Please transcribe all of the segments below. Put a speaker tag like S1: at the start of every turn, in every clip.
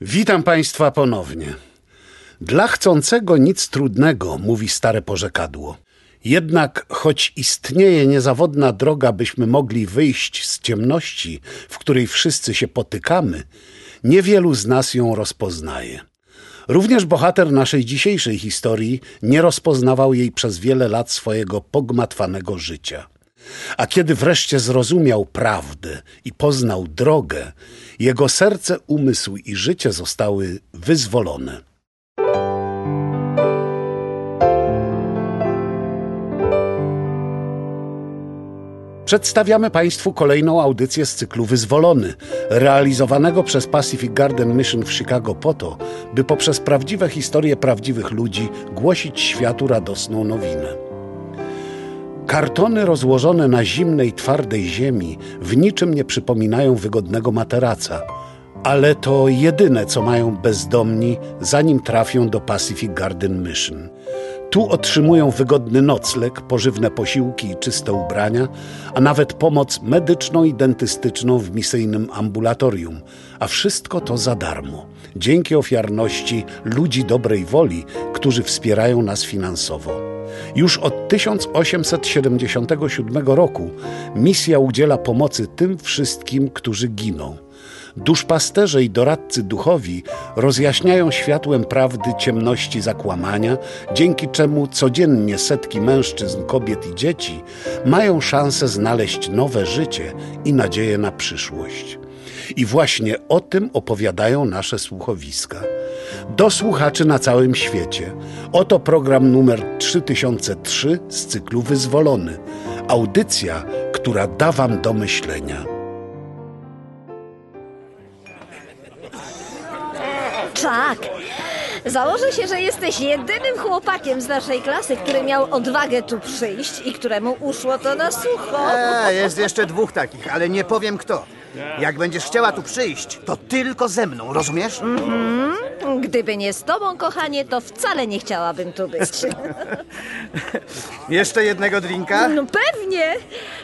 S1: Witam Państwa ponownie. Dla chcącego nic trudnego, mówi stare porzekadło. Jednak, choć istnieje niezawodna droga, byśmy mogli wyjść z ciemności, w której wszyscy się potykamy, niewielu z nas ją rozpoznaje. Również bohater naszej dzisiejszej historii nie rozpoznawał jej przez wiele lat swojego pogmatwanego życia. A kiedy wreszcie zrozumiał prawdę i poznał drogę, jego serce, umysł i życie zostały wyzwolone. Przedstawiamy Państwu kolejną audycję z cyklu Wyzwolony, realizowanego przez Pacific Garden Mission w Chicago po to, by poprzez prawdziwe historie prawdziwych ludzi głosić światu radosną nowinę. Kartony rozłożone na zimnej, twardej ziemi w niczym nie przypominają wygodnego materaca, ale to jedyne, co mają bezdomni, zanim trafią do Pacific Garden Mission. Tu otrzymują wygodny nocleg, pożywne posiłki i czyste ubrania, a nawet pomoc medyczną i dentystyczną w misyjnym ambulatorium. A wszystko to za darmo, dzięki ofiarności ludzi dobrej woli, którzy wspierają nas finansowo. Już od 1877 roku misja udziela pomocy tym wszystkim, którzy giną. Duszpasterze i doradcy duchowi rozjaśniają światłem prawdy ciemności zakłamania, dzięki czemu codziennie setki mężczyzn, kobiet i dzieci mają szansę znaleźć nowe życie i nadzieję na przyszłość. I właśnie o tym opowiadają nasze słuchowiska. Do słuchaczy na całym świecie. Oto program numer 3003 z cyklu Wyzwolony. Audycja, która da Wam do myślenia.
S2: Tak. Założę się, że jesteś jedynym chłopakiem z naszej klasy, który miał odwagę tu przyjść i któremu uszło to na sucho.
S3: E, jest jeszcze dwóch takich, ale nie powiem kto. Jak będziesz chciała tu przyjść, to tylko ze mną, rozumiesz?
S2: Gdyby nie z tobą, kochanie, to wcale nie chciałabym tu być.
S3: Jeszcze jednego drinka?
S2: No pewnie.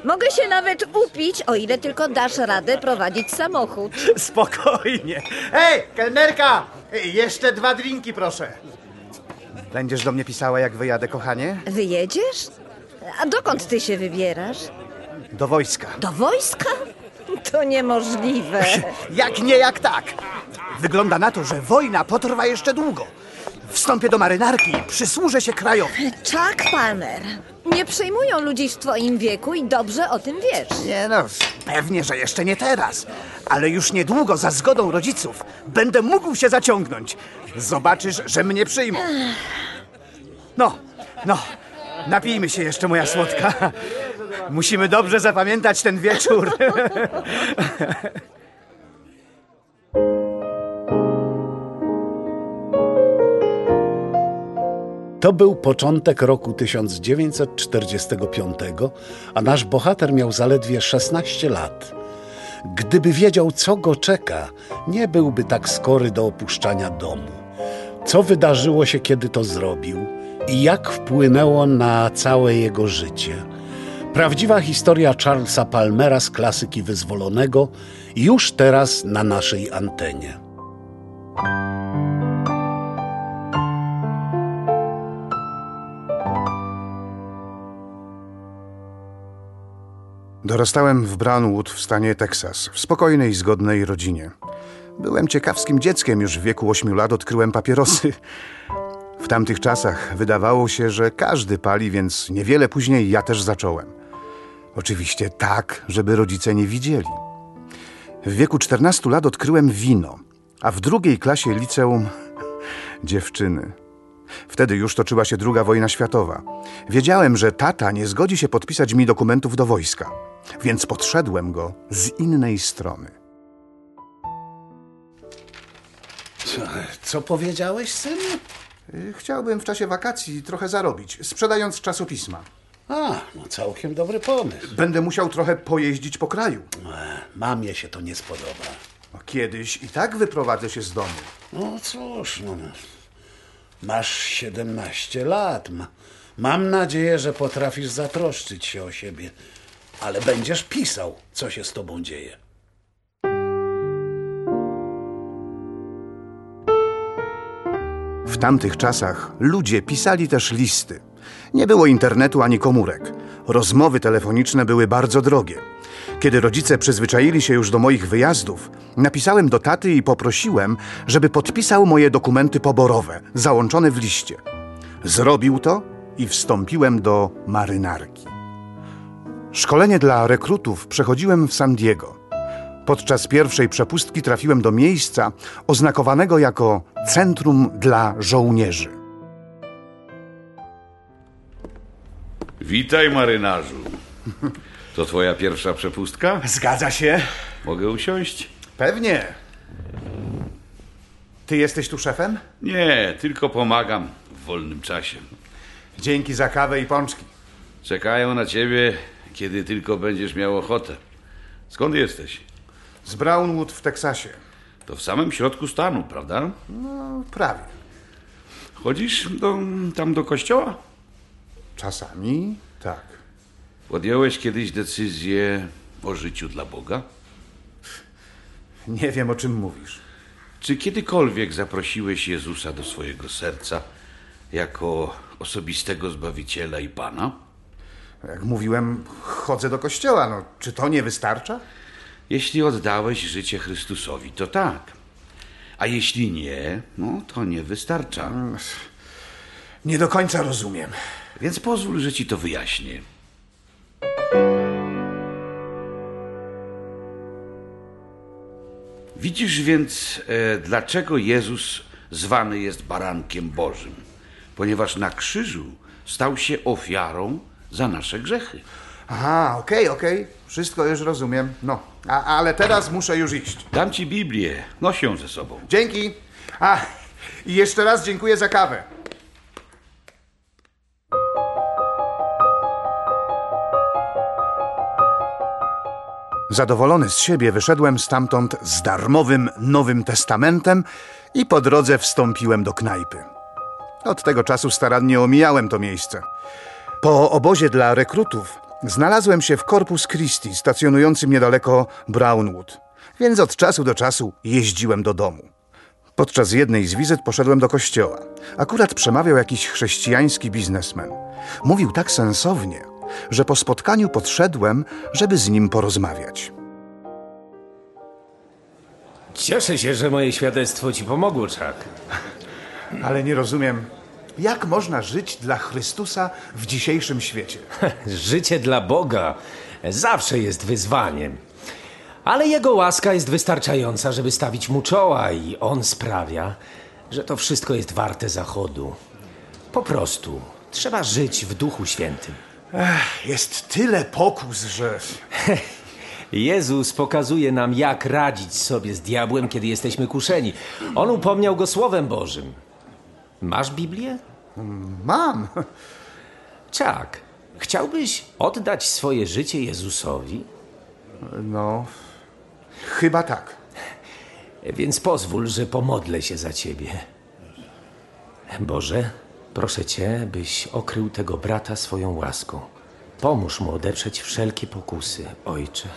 S2: Mogę się nawet upić, o ile tylko dasz radę prowadzić samochód.
S3: Spokojnie. Hej, kelnerka! Jeszcze dwa drinki, proszę. Będziesz do mnie pisała, jak wyjadę, kochanie?
S2: Wyjedziesz? A dokąd ty się wybierasz?
S3: Do wojska.
S2: Do wojska? To niemożliwe.
S3: Jak nie, jak tak. Wygląda na to, że wojna potrwa jeszcze długo. Wstąpię do marynarki i przysłużę się krajowi.
S2: Chuck Palmer. Nie przyjmują ludzi w twoim wieku i dobrze o tym wiesz.
S3: Nie no, pewnie, że jeszcze nie teraz. Ale już niedługo, za zgodą rodziców, będę mógł się zaciągnąć. Zobaczysz, że mnie przyjmą. No, no, napijmy się jeszcze, moja słodka. Musimy dobrze zapamiętać ten wieczór.
S1: To był początek roku 1945, a nasz bohater miał zaledwie 16 lat. Gdyby wiedział, co go czeka, nie byłby tak skory do opuszczania domu. Co wydarzyło się, kiedy to zrobił i jak wpłynęło na całe jego życie. Prawdziwa historia Charlesa Palmera z klasyki wyzwolonego już teraz na naszej antenie.
S4: Dorastałem w Brownwood w stanie Teksas, w spokojnej, zgodnej rodzinie. Byłem ciekawskim dzieckiem, już w wieku 8 lat odkryłem papierosy. W tamtych czasach wydawało się, że każdy pali, więc niewiele później ja też zacząłem. Oczywiście tak, żeby rodzice nie widzieli. W wieku 14 lat odkryłem wino, a w drugiej klasie liceum dziewczyny. Wtedy już toczyła się druga wojna światowa. Wiedziałem, że tata nie zgodzi się podpisać mi dokumentów do wojska, więc podszedłem go z innej strony.
S1: Co, co powiedziałeś, synu?
S4: Y, Chciałbym w czasie wakacji trochę zarobić, sprzedając czasopisma.
S1: A, no całkiem dobry pomysł.
S4: Będę musiał trochę pojeździć po kraju.
S1: E, Mamie się to nie spodoba.
S4: No, Kiedyś i tak wyprowadzę się z domu.
S1: No cóż, no, masz 17 lat. Ma, mam nadzieję, że potrafisz zatroszczyć się o siebie, ale będziesz pisał, co się z tobą dzieje.
S4: W tamtych czasach ludzie pisali też listy. Nie było internetu ani komórek. Rozmowy telefoniczne były bardzo drogie. Kiedy rodzice przyzwyczaili się już do moich wyjazdów, napisałem do taty i poprosiłem, żeby podpisał moje dokumenty poborowe, załączone w liście. Zrobił to i wstąpiłem do marynarki. Szkolenie dla rekrutów przechodziłem w San Diego. Podczas pierwszej przepustki trafiłem do miejsca oznakowanego jako Centrum dla Żołnierzy.
S5: Witaj, marynarzu. To twoja pierwsza przepustka?
S4: Zgadza się?
S5: Mogę usiąść?
S4: Pewnie. Ty jesteś tu szefem?
S5: Nie, tylko pomagam w wolnym czasie.
S4: Dzięki za kawę i pączki.
S5: Czekają na ciebie, kiedy tylko będziesz miał ochotę. Skąd jesteś?
S4: Z Brownwood w Teksasie.
S5: To w samym środku stanu, prawda?
S4: No, prawie.
S5: Chodzisz do, tam do kościoła?
S4: Czasami tak.
S5: Podjąłeś kiedyś decyzję o życiu dla Boga?
S4: Nie wiem, o czym mówisz.
S5: Czy kiedykolwiek zaprosiłeś Jezusa do swojego serca jako osobistego Zbawiciela i Pana?
S4: Jak mówiłem, chodzę do kościoła. No, czy to nie wystarcza?
S5: Jeśli oddałeś życie Chrystusowi, to tak. A jeśli nie, no to nie wystarcza.
S4: Nie do końca rozumiem.
S5: Więc pozwól, że ci to wyjaśnię. Widzisz więc, e, dlaczego Jezus zwany jest barankiem Bożym? Ponieważ na krzyżu stał się ofiarą za nasze grzechy.
S4: Aha, okej, okej. Wszystko już rozumiem. No, a, ale teraz muszę już iść.
S5: Dam ci Biblię, noś ją ze sobą.
S4: Dzięki. A, i jeszcze raz dziękuję za kawę. Zadowolony z siebie wyszedłem stamtąd z darmowym Nowym Testamentem i po drodze wstąpiłem do knajpy. Od tego czasu starannie omijałem to miejsce. Po obozie dla rekrutów znalazłem się w Corpus Christi, stacjonującym niedaleko Brownwood, więc od czasu do czasu jeździłem do domu. Podczas jednej z wizyt poszedłem do kościoła. Akurat przemawiał jakiś chrześcijański biznesmen. Mówił tak sensownie, że po spotkaniu podszedłem, żeby z nim porozmawiać.
S6: Cieszę się, że moje świadectwo ci pomogło, Chuck.
S4: Ale nie rozumiem, jak można żyć dla Chrystusa w dzisiejszym świecie.
S6: Życie dla Boga zawsze jest wyzwaniem. Ale Jego łaska jest wystarczająca, żeby stawić mu czoła i On sprawia, że to wszystko jest warte zachodu. Po prostu trzeba żyć w Duchu Świętym.
S4: Jest tyle pokus, że.
S6: Jezus pokazuje nam, jak radzić sobie z diabłem, kiedy jesteśmy kuszeni. On upomniał go Słowem Bożym. Masz Biblię?
S4: Mam.
S6: Czak, chciałbyś oddać swoje życie Jezusowi?
S4: No, chyba tak.
S6: Więc pozwól, że pomodlę się za ciebie. Boże, proszę cię, byś okrył tego brata swoją łaską. Pomóż mu odeprzeć wszelkie pokusy, ojcze.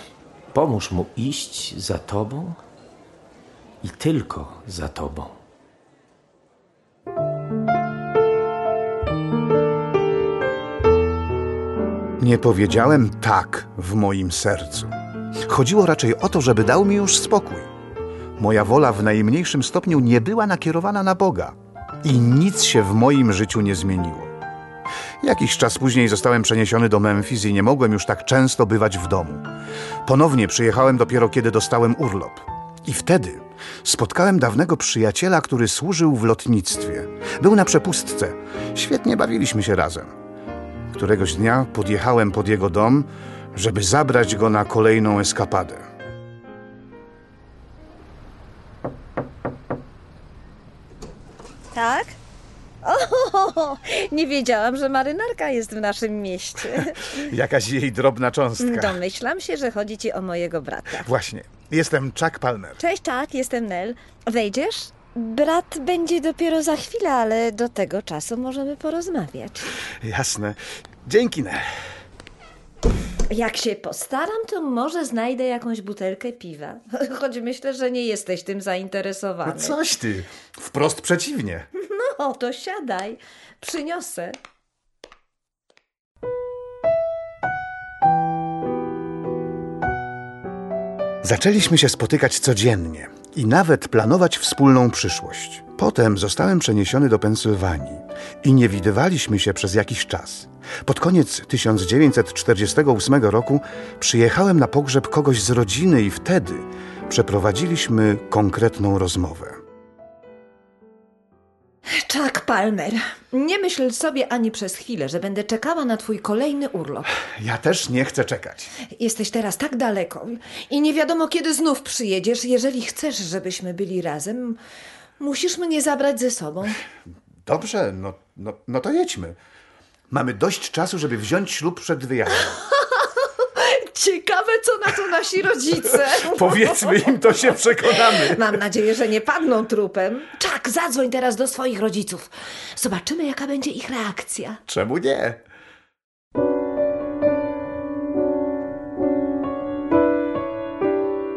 S6: Pomóż mu iść za tobą i tylko za tobą.
S4: Nie powiedziałem tak w moim sercu. Chodziło raczej o to, żeby dał mi już spokój. Moja wola w najmniejszym stopniu nie była nakierowana na Boga i nic się w moim życiu nie zmieniło. Jakiś czas później zostałem przeniesiony do Memphis i nie mogłem już tak często bywać w domu. Ponownie przyjechałem dopiero kiedy dostałem urlop. I wtedy spotkałem dawnego przyjaciela, który służył w lotnictwie. Był na przepustce. Świetnie bawiliśmy się razem. Któregoś dnia podjechałem pod jego dom, żeby zabrać go na kolejną eskapadę.
S2: Tak? O, nie wiedziałam, że marynarka jest w naszym mieście.
S4: Jakaś jej drobna cząstka.
S2: Domyślam się, że chodzi ci o mojego brata.
S4: Właśnie. Jestem Chuck Palmer.
S2: Cześć, tak, jestem Nel. Wejdziesz? Brat będzie dopiero za chwilę, ale do tego czasu możemy porozmawiać.
S4: Jasne. Dzięki, Nel.
S2: Jak się postaram, to może znajdę jakąś butelkę piwa. Choć myślę, że nie jesteś tym zainteresowany.
S4: Coś ty. Wprost przeciwnie.
S2: O, to siadaj. Przyniosę.
S4: Zaczęliśmy się spotykać codziennie i nawet planować wspólną przyszłość. Potem zostałem przeniesiony do Pensylwanii i nie widywaliśmy się przez jakiś czas. Pod koniec 1948 roku przyjechałem na pogrzeb kogoś z rodziny i wtedy przeprowadziliśmy konkretną rozmowę.
S7: Chuck Palmer, nie myśl sobie ani przez chwilę, że będę czekała na twój kolejny urlop.
S4: Ja też nie chcę czekać.
S7: Jesteś teraz tak daleko i nie wiadomo kiedy znów przyjedziesz. Jeżeli chcesz, żebyśmy byli razem, musisz mnie zabrać ze sobą.
S4: Dobrze, no, no, no to jedźmy. Mamy dość czasu, żeby wziąć ślub przed wyjazdem.
S7: Ciekawe, co na to nasi rodzice.
S4: Powiedzmy im, to się przekonamy.
S7: Mam nadzieję, że nie padną trupem. Chuck, zadzwoń teraz do swoich rodziców. Zobaczymy, jaka będzie ich reakcja.
S4: Czemu nie?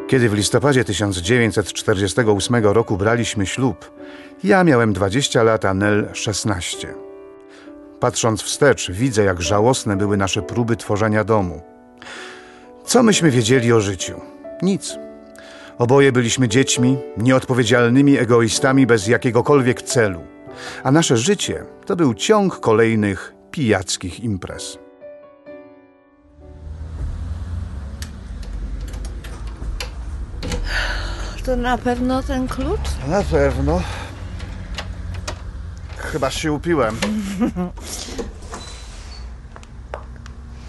S4: Kiedy w listopadzie 1948 roku braliśmy ślub, ja miałem 20 lat, a Nel 16. Patrząc wstecz, widzę, jak żałosne były nasze próby tworzenia domu. Co myśmy wiedzieli o życiu? Nic. Oboje byliśmy dziećmi, nieodpowiedzialnymi egoistami bez jakiegokolwiek celu. A nasze życie to był ciąg kolejnych pijackich imprez.
S2: To na pewno ten klucz?
S4: Na pewno. Chyba się upiłem.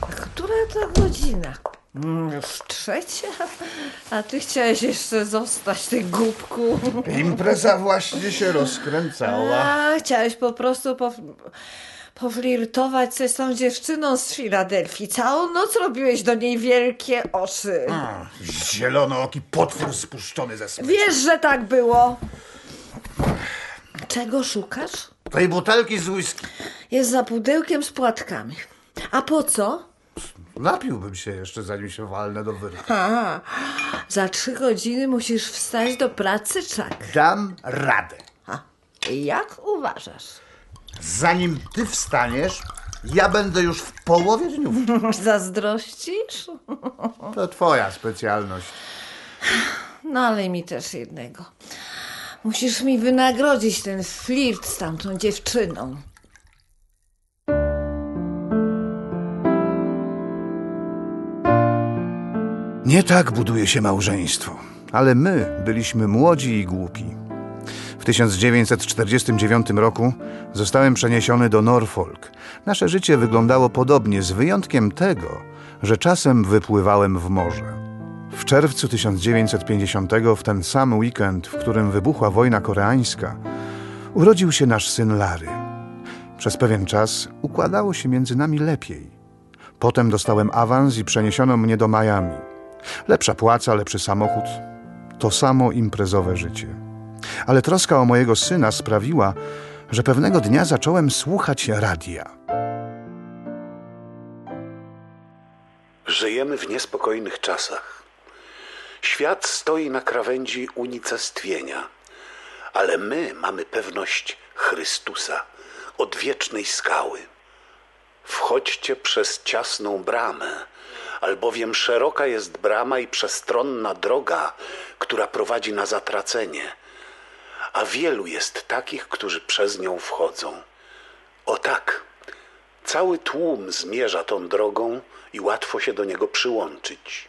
S2: Która to godzina? Mm, Już trzecia? A ty chciałeś jeszcze zostać, ty głupku.
S4: Impreza właśnie się rozkręcała.
S2: A, chciałeś po prostu po, poflirtować z tą dziewczyną z Filadelfii. Całą noc robiłeś do niej wielkie oczy.
S4: Zielonooki potwór spuszczony ze smyczy.
S2: Wiesz, że tak było. Czego szukasz?
S4: Tej butelki z whisky.
S2: Jest za pudełkiem z płatkami. A po co?
S4: Napiłbym się jeszcze, zanim się walnę do wyrwy.
S2: A, za trzy godziny musisz wstać do pracy, czak.
S4: Dam radę.
S2: A, jak uważasz?
S4: Zanim ty wstaniesz, ja będę już w połowie dniówki.
S2: Zazdrościsz?
S4: To twoja specjalność.
S2: No ale mi też jednego. Musisz mi wynagrodzić ten flirt z tamtą dziewczyną.
S4: Nie tak buduje się małżeństwo. Ale my byliśmy młodzi i głupi. W 1949 roku zostałem przeniesiony do Norfolk. Nasze życie wyglądało podobnie, z wyjątkiem tego, że czasem wypływałem w morze. W czerwcu 1950, w ten sam weekend, w którym wybuchła wojna koreańska, urodził się nasz syn Larry. Przez pewien czas układało się między nami lepiej. Potem dostałem awans i przeniesiono mnie do Miami. Lepsza płaca, lepszy samochód. To samo imprezowe życie. Ale troska o mojego syna sprawiła, że pewnego dnia zacząłem słuchać radia.
S8: Żyjemy w niespokojnych czasach. Świat stoi na krawędzi unicestwienia, ale my mamy pewność Chrystusa, odwiecznej skały. Wchodźcie przez ciasną bramę, albowiem szeroka jest brama i przestronna droga, która prowadzi na zatracenie, a wielu jest takich, którzy przez nią wchodzą. O tak, cały tłum zmierza tą drogą i łatwo się do niego przyłączyć.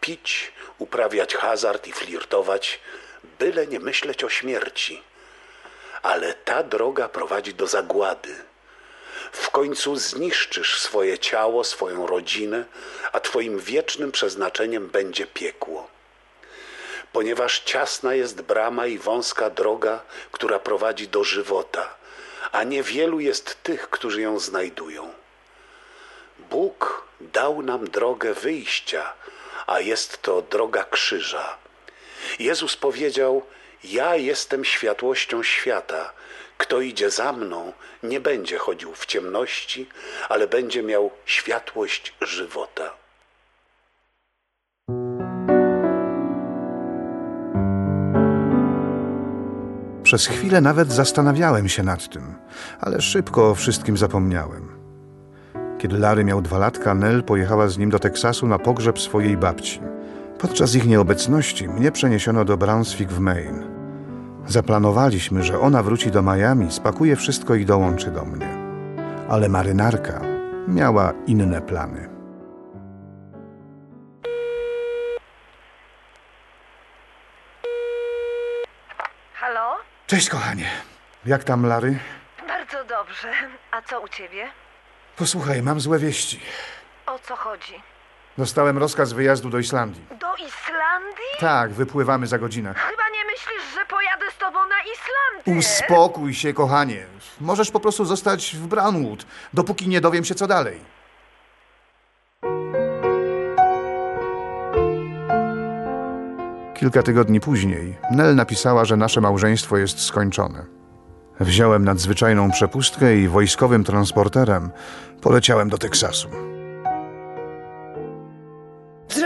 S8: Pić, uprawiać hazard i flirtować, byle nie myśleć o śmierci. Ale ta droga prowadzi do zagłady. W końcu zniszczysz swoje ciało, swoją rodzinę, a twoim wiecznym przeznaczeniem będzie piekło. Ponieważ ciasna jest brama i wąska droga, która prowadzi do żywota, a niewielu jest tych, którzy ją znajdują. Bóg dał nam drogę wyjścia, a jest to droga krzyża. Jezus powiedział: Ja jestem światłością świata. Kto idzie za mną, nie będzie chodził w ciemności, ale będzie miał światłość żywota.
S4: Przez chwilę nawet zastanawiałem się nad tym, ale szybko o wszystkim zapomniałem. Kiedy Larry miał dwa latka, Nell pojechała z nim do Teksasu na pogrzeb swojej babci. Podczas ich nieobecności mnie przeniesiono do Brownsville w Maine. Zaplanowaliśmy, że ona wróci do Miami, spakuje wszystko i dołączy do mnie. Ale marynarka miała inne plany.
S9: Halo?
S4: Cześć, kochanie. Jak tam, Larry?
S9: Bardzo dobrze. A co u ciebie?
S4: Posłuchaj, mam złe wieści.
S9: O co chodzi?
S4: Dostałem rozkaz wyjazdu do Islandii.
S9: Do Islandii?
S4: Tak, wypływamy za godzinę.
S9: Chyba nie myślisz, że pojadę z tobą na Islandię.
S4: Uspokój się, kochanie. Możesz po prostu zostać w Brownwood, dopóki nie dowiem się, co dalej. Kilka tygodni później Nell napisała, że nasze małżeństwo jest skończone. Wziąłem nadzwyczajną przepustkę i wojskowym transporterem poleciałem do Teksasu.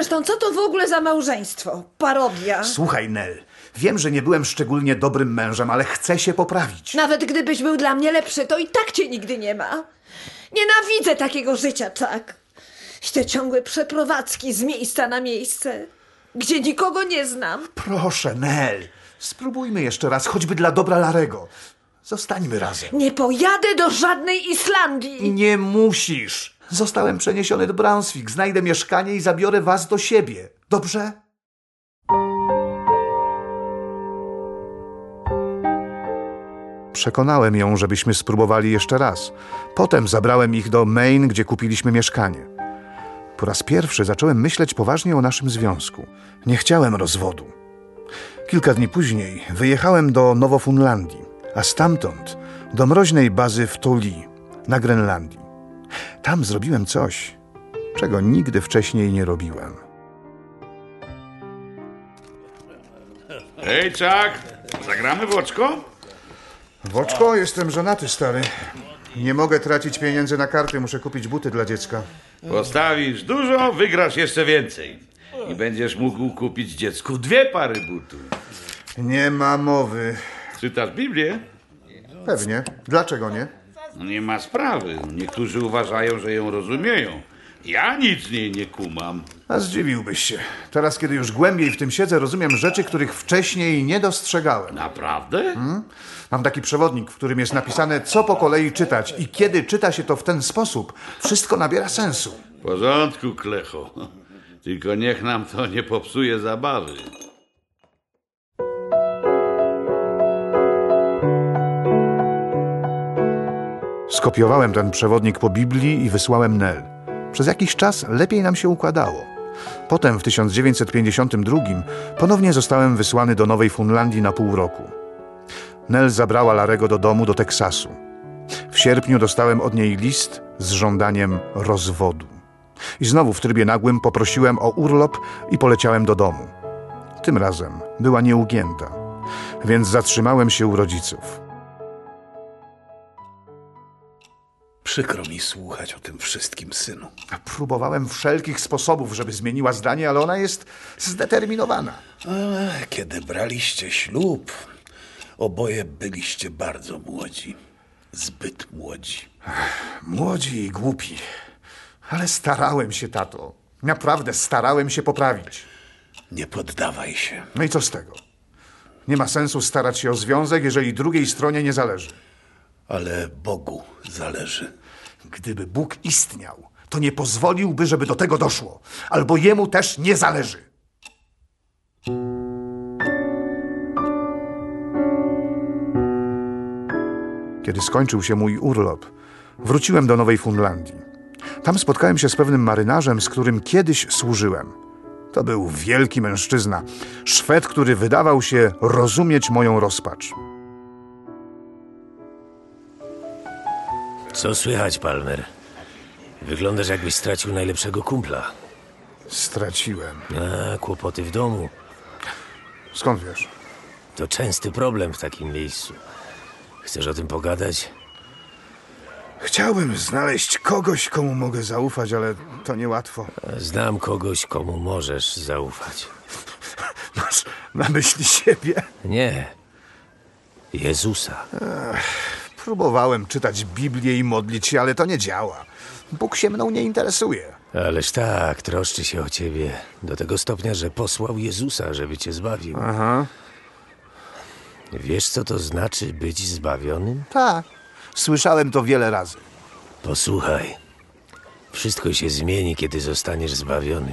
S9: Zresztą, co to w ogóle za małżeństwo? Parodia.
S3: Słuchaj, Nel, wiem, że nie byłem szczególnie dobrym mężem, ale chcę się poprawić.
S9: Nawet gdybyś był dla mnie lepszy, to i tak cię nigdy nie ma. Nienawidzę takiego życia, Chuck. Te ciągłe przeprowadzki z miejsca na miejsce, gdzie nikogo nie znam.
S3: Proszę, Nel, spróbujmy jeszcze raz, choćby dla dobra Larego. Zostańmy razem.
S9: Nie pojadę do żadnej Islandii.
S3: Nie musisz. Zostałem przeniesiony do Brownsville, znajdę mieszkanie i zabiorę was do siebie. Dobrze?
S4: Przekonałem ją, żebyśmy spróbowali jeszcze raz. Potem zabrałem ich do Maine, gdzie kupiliśmy mieszkanie. Po raz pierwszy zacząłem myśleć poważnie o naszym związku. Nie chciałem rozwodu. Kilka dni później wyjechałem do Nowofunlandii, a stamtąd do mroźnej bazy w Tuli, na Grenlandii. Tam zrobiłem coś, czego nigdy wcześniej nie robiłem.
S5: Hej, Czak, zagramy w oczko?
S4: Woczko, jestem żonaty, stary. Nie mogę tracić pieniędzy na karty, muszę kupić buty dla dziecka.
S5: Postawisz dużo, wygrasz jeszcze więcej. I będziesz mógł kupić dziecku dwie pary butów.
S4: Nie ma mowy.
S5: Czytasz Biblię?
S4: Pewnie. Dlaczego nie?
S5: Nie ma sprawy. Niektórzy uważają, że ją rozumieją. Ja nic z niej nie kumam.
S4: A zdziwiłbyś się. Teraz, kiedy już głębiej w tym siedzę, rozumiem rzeczy, których wcześniej nie dostrzegałem.
S5: Naprawdę?
S4: Mam taki przewodnik, w którym jest napisane, co po kolei czytać i kiedy czyta się to w ten sposób, wszystko nabiera sensu.
S5: W porządku, Klecho. Tylko niech nam to nie popsuje zabawy.
S4: Skopiowałem ten przewodnik po Biblii i wysłałem Nel. Przez jakiś czas lepiej nam się układało. Potem w 1952 ponownie zostałem wysłany do Nowej Funlandii na pół roku. Nel zabrała Larego do domu do Teksasu. W sierpniu dostałem od niej list z żądaniem rozwodu. I znowu w trybie nagłym poprosiłem o urlop i poleciałem do domu. Tym razem była nieugięta, więc zatrzymałem się u rodziców.
S1: Przykro mi słuchać o tym wszystkim, synu.
S4: Próbowałem wszelkich sposobów, żeby zmieniła zdanie, ale ona jest zdeterminowana.
S1: Kiedy braliście ślub, oboje byliście bardzo młodzi. Zbyt młodzi.
S4: Młodzi i głupi. Ale starałem się, tato. Naprawdę starałem się poprawić.
S1: Nie poddawaj się.
S4: No i co z tego? Nie ma sensu starać się o związek, jeżeli drugiej stronie nie zależy.
S1: Ale Bogu zależy.
S3: Gdyby Bóg istniał, to nie pozwoliłby, żeby do tego doszło. Albo jemu też nie zależy.
S4: Kiedy skończył się mój urlop, wróciłem do Nowej Fundlandii. Tam spotkałem się z pewnym marynarzem, z którym kiedyś służyłem. To był wielki mężczyzna, Szwed, który wydawał się rozumieć moją rozpacz.
S6: Co słychać, Palmer? Wyglądasz jakbyś stracił najlepszego kumpla.
S4: Straciłem.
S6: A, kłopoty w domu.
S4: Skąd wiesz?
S6: To częsty problem w takim miejscu. Chcesz o tym pogadać?
S4: Chciałbym znaleźć kogoś, komu mogę zaufać, ale to niełatwo.
S6: Znam kogoś, komu możesz zaufać.
S4: Masz na myśli siebie?
S6: Nie. Jezusa.
S4: Próbowałem czytać Biblię i modlić się, ale to nie działa. Bóg się mną nie interesuje.
S6: Ależ tak, troszczy się o ciebie. Do tego stopnia, że posłał Jezusa, żeby cię zbawił.
S4: Aha.
S6: Wiesz, co to znaczy być zbawionym?
S4: Tak. Słyszałem to wiele razy.
S6: Posłuchaj. Wszystko się zmieni, kiedy zostaniesz zbawiony.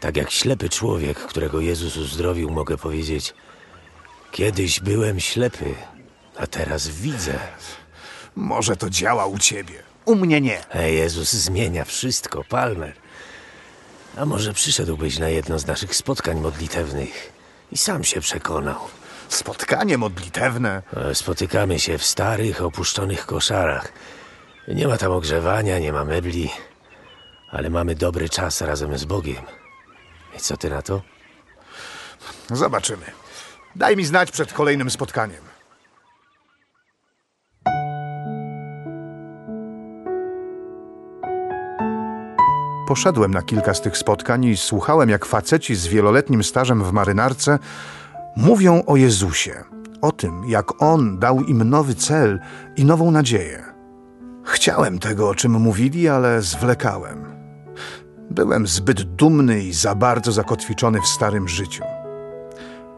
S6: Tak jak ślepy człowiek, którego Jezus uzdrowił, mogę powiedzieć: Kiedyś byłem ślepy, a teraz widzę.
S4: Może to działa u ciebie. U mnie nie.
S6: A Jezus zmienia wszystko, Palmer. A może przyszedłbyś na jedno z naszych spotkań modlitewnych i sam się przekonał.
S4: Spotkanie modlitewne.
S6: E, Spotykamy się w starych, opuszczonych koszarach. Nie ma tam ogrzewania, nie ma mebli, ale mamy dobry czas razem z Bogiem. I co ty na to?
S4: Zobaczymy. Daj mi znać przed kolejnym spotkaniem. Poszedłem na kilka z tych spotkań i słuchałem, jak faceci z wieloletnim stażem w marynarce mówią o Jezusie, o tym, jak On dał im nowy cel i nową nadzieję. Chciałem tego, o czym mówili, ale zwlekałem. Byłem zbyt dumny i za bardzo zakotwiczony w starym życiu.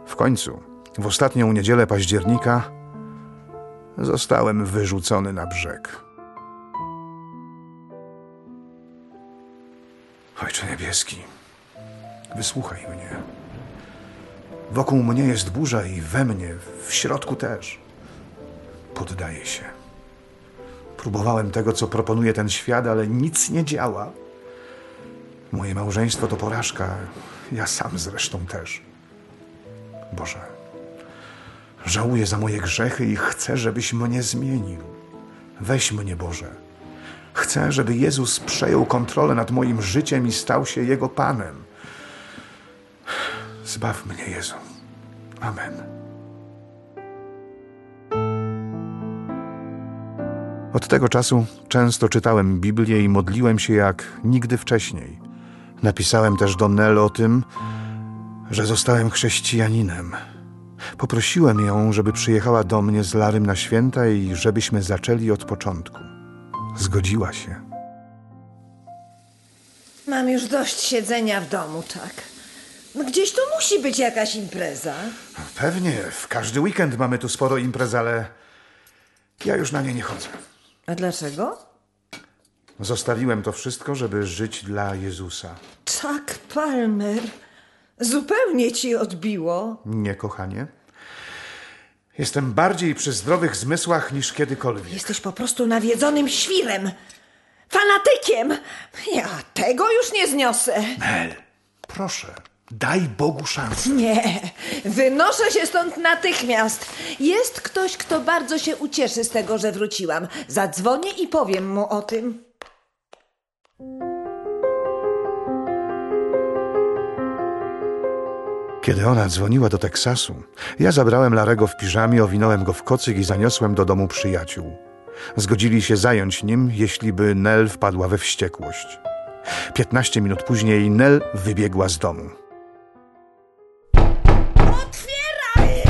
S4: W końcu, w ostatnią niedzielę października, zostałem wyrzucony na brzeg. Ojcze Niebieski, wysłuchaj mnie. Wokół mnie jest burza i we mnie, w środku też. Poddaję się. Próbowałem tego, co proponuje ten świat, ale nic nie działa. Moje małżeństwo to porażka, ja sam zresztą też. Boże, żałuję za moje grzechy i chcę, żebyś mnie zmienił. Weź mnie, Boże. Chcę, żeby Jezus przejął kontrolę nad moim życiem i stał się Jego Panem. Zbaw mnie, Jezu. Amen. Od tego czasu często czytałem Biblię i modliłem się jak nigdy wcześniej. Napisałem też do Nel o tym, że zostałem chrześcijaninem. Poprosiłem ją, żeby przyjechała do mnie z Larym na święta i żebyśmy zaczęli od początku. Zgodziła się.
S2: Mam już dość siedzenia w domu, tak. Gdzieś tu musi być jakaś impreza.
S4: Pewnie, w każdy weekend mamy tu sporo imprez, ale ja już na nie nie chodzę.
S2: A dlaczego?
S4: Zostawiłem to wszystko, żeby żyć dla Jezusa.
S2: Chuck Palmer. Zupełnie ci odbiło.
S4: Nie, kochanie. Jestem bardziej przy zdrowych zmysłach niż kiedykolwiek.
S2: Jesteś po prostu nawiedzonym świrem. Fanatykiem. Ja tego już nie zniosę.
S4: Mel, proszę, daj Bogu szansę.
S2: Nie, wynoszę się stąd natychmiast. Jest ktoś, kto bardzo się ucieszy z tego, że wróciłam. Zadzwonię i powiem mu o tym.
S4: Kiedy ona dzwoniła do Teksasu, ja zabrałem Larego w piżamie, owinąłem go w kocyk i zaniosłem do domu przyjaciół. Zgodzili się zająć nim, jeśli by Nel wpadła we wściekłość. Piętnaście minut później Nel wybiegła z domu.
S2: Otwieraj!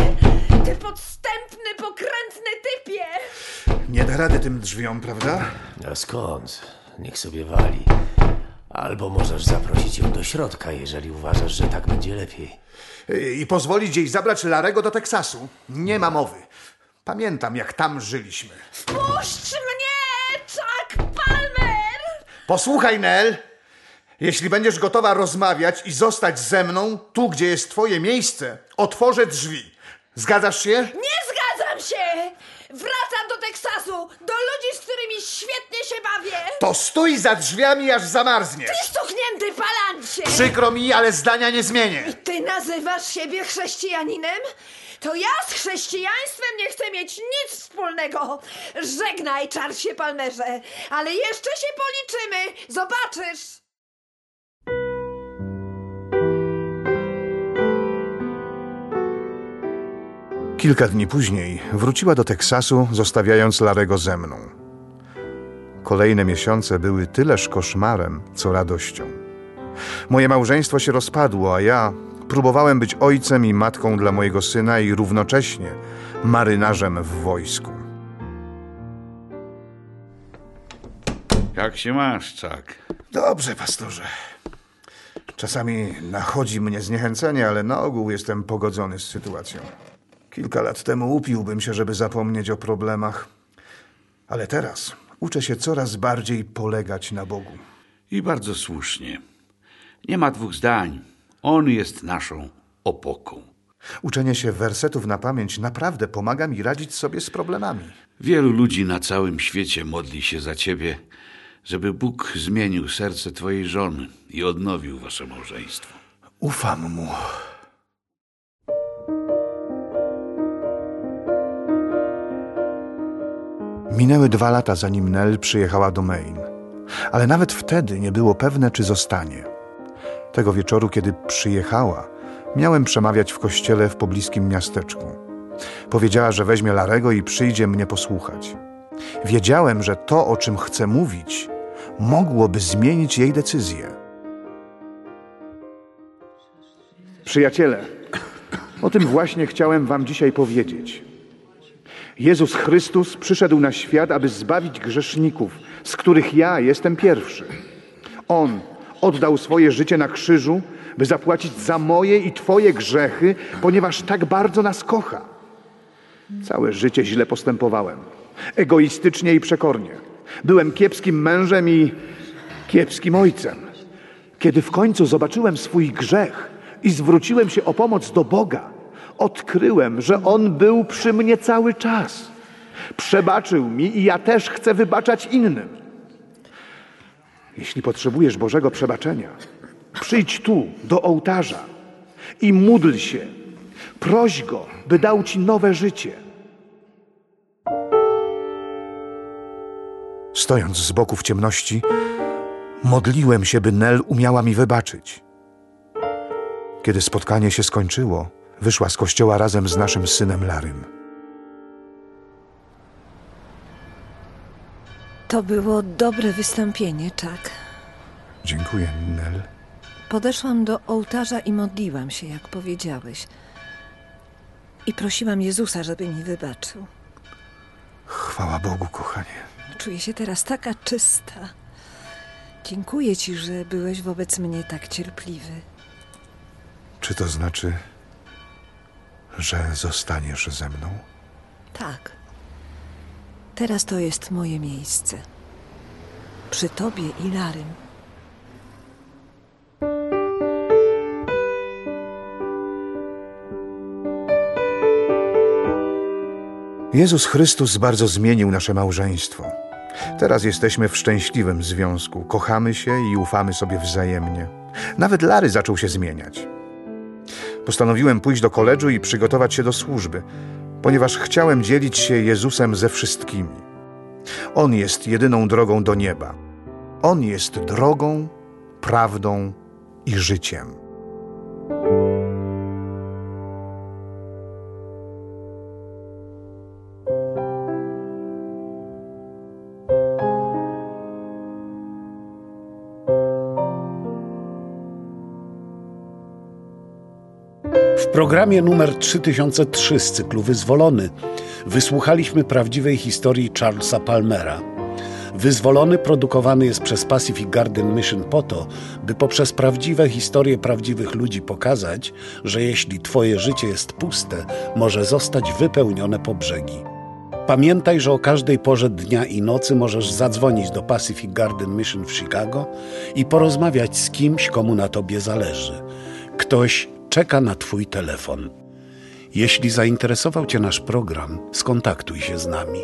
S2: Ty podstępny, pokrętny typie!
S4: Nie da rady tym drzwiom, prawda?
S6: A skąd? Niech sobie wali. Albo możesz zaprosić ją do środka, jeżeli uważasz, że tak będzie lepiej.
S4: I pozwolić jej zabrać Larego do Teksasu. Nie ma mowy. Pamiętam, jak tam żyliśmy.
S2: Puść mnie, Chuck Palmer!
S4: Posłuchaj, Nel. Jeśli będziesz gotowa rozmawiać i zostać ze mną tu, gdzie jest twoje miejsce, otworzę drzwi. Zgadzasz się?
S2: Nie zgadzam się! Wracam do Teksasu, do ludzi, z którymi świetnie się bawię!
S4: To stój za drzwiami, aż zamarzniesz.
S2: Stuchnięty palancie!
S4: Przykro mi, ale zdania nie zmienię.
S2: Ty nazywasz siebie chrześcijaninem? To ja z chrześcijaństwem nie chcę mieć nic wspólnego. Żegnaj, Charlesie Palmerze, ale jeszcze się policzymy. Zobaczysz.
S4: Kilka dni później wróciła do Teksasu, zostawiając Larego ze mną. Kolejne miesiące były tyleż koszmarem, co radością. Moje małżeństwo się rozpadło, a ja próbowałem być ojcem i matką dla mojego syna i równocześnie marynarzem w wojsku.
S5: Jak się masz, Czak?
S4: Dobrze, pastorze. Czasami nachodzi mnie zniechęcenie, ale na ogół jestem pogodzony z sytuacją. Kilka lat temu upiłbym się, żeby zapomnieć o problemach, ale teraz uczę się coraz bardziej polegać na Bogu.
S5: I bardzo słusznie. Nie ma dwóch zdań. On jest naszą opoką.
S4: Uczenie się wersetów na pamięć naprawdę pomaga mi radzić sobie z problemami.
S5: Wielu ludzi na całym świecie modli się za ciebie, żeby Bóg zmienił serce twojej żony i odnowił wasze małżeństwo.
S4: Ufam mu. Minęły dwa lata, zanim Nell przyjechała do Maine. Ale nawet wtedy nie było pewne, czy zostanie. Tego wieczoru, kiedy przyjechała, miałem przemawiać w kościele w pobliskim miasteczku. Powiedziała, że weźmie Larego i przyjdzie mnie posłuchać. Wiedziałem, że to, o czym chcę mówić, mogłoby zmienić jej decyzję. Przyjaciele, o tym właśnie chciałem Wam dzisiaj powiedzieć. Jezus Chrystus przyszedł na świat, aby zbawić grzeszników, z których ja jestem pierwszy. On oddał swoje życie na krzyżu, by zapłacić za moje i Twoje grzechy, ponieważ tak bardzo nas kocha. Całe życie źle postępowałem, egoistycznie i przekornie. Byłem kiepskim mężem i kiepskim ojcem. Kiedy w końcu zobaczyłem swój grzech i zwróciłem się o pomoc do Boga, odkryłem, że On był przy mnie cały czas. Przebaczył mi i ja też chcę wybaczać innym. Jeśli potrzebujesz Bożego przebaczenia, przyjdź tu, do ołtarza i módl się. Proś Go, by dał Ci nowe życie. Stojąc z boku w ciemności, modliłem się, by Nel umiała mi wybaczyć. Kiedy spotkanie się skończyło, wyszła z kościoła razem z naszym synem Larym.
S2: To było dobre wystąpienie, Chuck.
S4: Dziękuję, Nel.
S2: Podeszłam do ołtarza i modliłam się, jak powiedziałeś. I prosiłam Jezusa, żeby mi wybaczył.
S4: Chwała Bogu, kochanie.
S2: Czuję się teraz taka czysta. Dziękuję ci, że byłeś wobec mnie tak cierpliwy.
S4: Czy to znaczy, że zostaniesz ze mną?
S2: Tak. Teraz to jest moje miejsce. Przy tobie i Larym.
S4: Jezus Chrystus bardzo zmienił nasze małżeństwo. Teraz jesteśmy w szczęśliwym związku, kochamy się i ufamy sobie wzajemnie. Nawet Lary zaczął się zmieniać. Postanowiłem pójść do koledżu i przygotować się do służby, ponieważ chciałem dzielić się Jezusem ze wszystkimi. On jest jedyną drogą do nieba. On jest drogą, prawdą i życiem.
S1: Programie numer 3003 z cyklu Wyzwolony wysłuchaliśmy prawdziwej historii Charlesa Palmera. Wyzwolony produkowany jest przez Pacific Garden Mission po to, by poprzez prawdziwe historie prawdziwych ludzi pokazać, że jeśli Twoje życie jest puste, może zostać wypełnione po brzegi. Pamiętaj, że o każdej porze dnia i nocy możesz zadzwonić do Pacific Garden Mission w Chicago i porozmawiać z kimś, komu na Tobie zależy. Ktoś czeka na Twój telefon. Jeśli zainteresował Cię nasz program, skontaktuj się z nami.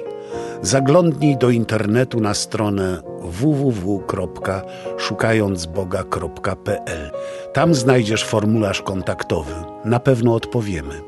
S1: Zaglądnij do internetu na stronę www.szukającboga.pl. Tam znajdziesz formularz kontaktowy. Na pewno odpowiemy.